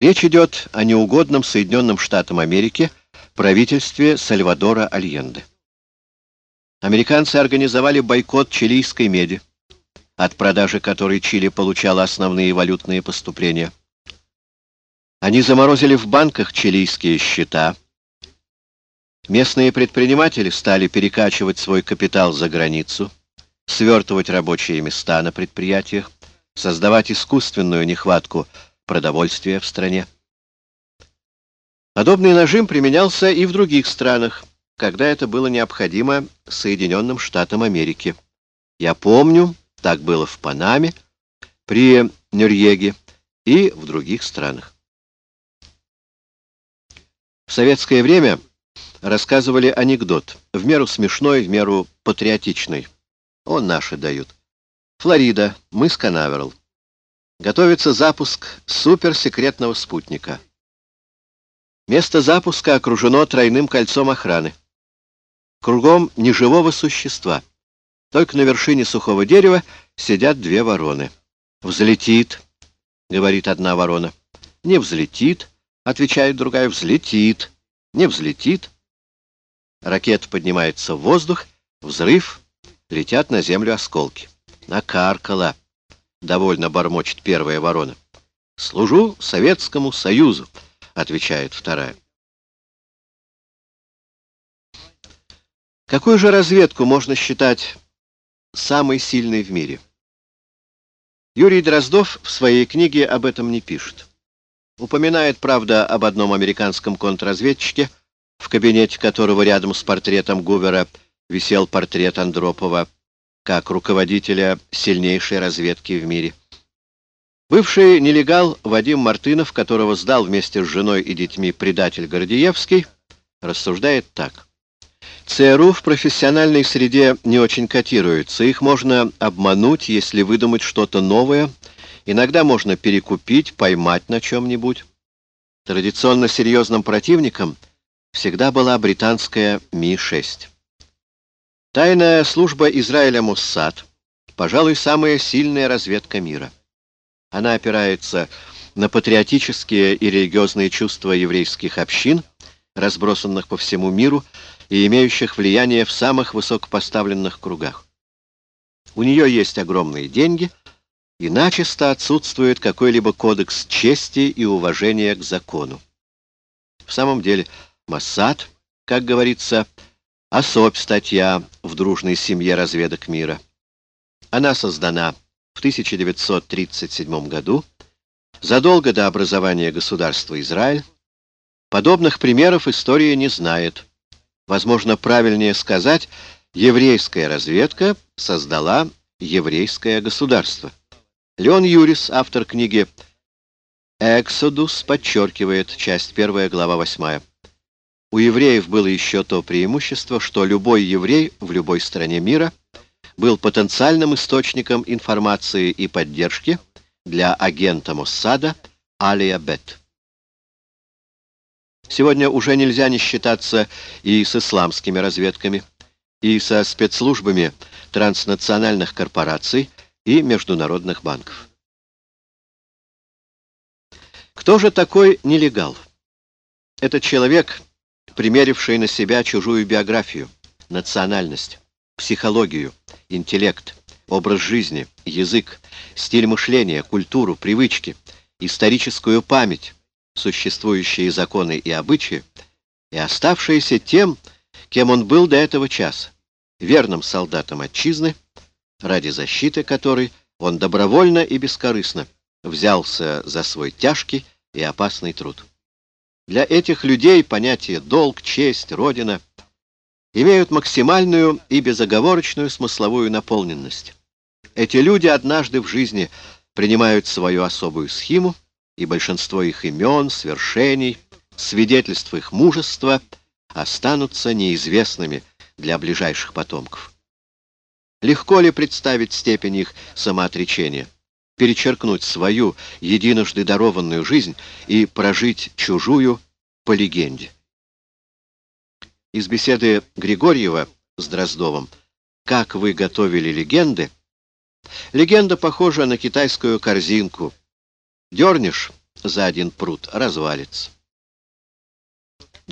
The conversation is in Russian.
Речь идет о неугодном Соединенным Штатам Америки правительстве Сальвадора Альенде. Американцы организовали бойкот чилийской меди, от продажи которой Чили получала основные валютные поступления. Они заморозили в банках чилийские счета. Местные предприниматели стали перекачивать свой капитал за границу, свертывать рабочие места на предприятиях, создавать искусственную нехватку продовольствия в стране. Подобный нажим применялся и в других странах, когда это было необходимо Соединенным Штатам Америки. Я помню, так было в Панаме, при Нюрьеге и в других странах. В советское время рассказывали анекдот, в меру смешной, в меру патриотичный. Он наши дают. Флорида, мыс Канаверал. Готовится запуск суперсекретного спутника. Место запуска окружено тройным кольцом охраны. Кругом неживого существа. Только на вершине сухого дерева сидят две вороны. «Взлетит», — говорит одна ворона. «Не взлетит», — отвечает другая. «Взлетит». «Не взлетит». Ракета поднимается в воздух, взрыв, летят на землю осколки. Накаркала. Довольно бормочет первая ворона. «Служу Советскому Союзу», — отвечает вторая. Какую же разведку можно считать самой сильной в мире? Юрий Дроздов в своей книге об этом не пишет. Упоминает, правда, об одном американском контрразведчике, в кабинете которого рядом с портретом Гувера висел портрет Андропова, как руководителя сильнейшей разведки в мире. Бывший нелегал Вадим Мартынов, которого сдал вместе с женой и детьми предатель Гордеевский, рассуждает так. ЦРУ в профессиональной среде не очень котируется. Их можно обмануть, если выдумать что-то новое. Иногда можно перекупить, поймать на чем-нибудь. Традиционно серьезным противником всегда была британская Ми-6. Тайная служба Израиля Моссад, пожалуй, самая сильная разведка мира. Она опирается на патриотические и религиозные чувства еврейских общин, разбросанных по всему миру и имеющих влияние в самых высокопоставленных кругах. У нее есть огромные деньги, и начисто отсутствует какой-либо кодекс чести и уважения к закону. В самом деле, Моссад, как говорится, Особь статья в дружной семье разведок мира. Она создана в 1937 году, задолго до образования государства Израиль. Подобных примеров история не знает. Возможно, правильнее сказать, еврейская разведка создала еврейское государство. Леон Юрис, автор книги «Эксодус», подчеркивает, часть 1, глава 8. У евреев было еще то преимущество, что любой еврей в любой стране мира был потенциальным источником информации и поддержки для агента Моссада Алия Бет. Сегодня уже нельзя не считаться и с исламскими разведками, и со спецслужбами транснациональных корпораций и международных банков. Кто же такой нелегал? Это человек, примеривший на себя чужую биографию, национальность, психологию, интеллект, образ жизни, язык, стиль мышления, культуру, привычки, историческую память, существующие законы и обычаи, и оставшиеся тем, кем он был до этого часа, верным солдатом отчизны, ради защиты которой он добровольно и бескорыстно взялся за свой тяжкий и опасный труд. Для этих людей понятия «долг», «честь», «родина» имеют максимальную и безоговорочную смысловую наполненность. Эти люди однажды в жизни принимают свою особую схему, и большинство их имен, свершений, свидетельств их мужества останутся неизвестными для ближайших потомков. Легко ли представить степень их самоотречения? Перечеркнуть свою единожды дарованную жизнь и прожить чужую по легенде. Из беседы Григорьева с Дроздовым «Как вы готовили легенды?» Легенда похожа на китайскую корзинку. Дернешь, за один пруд развалится.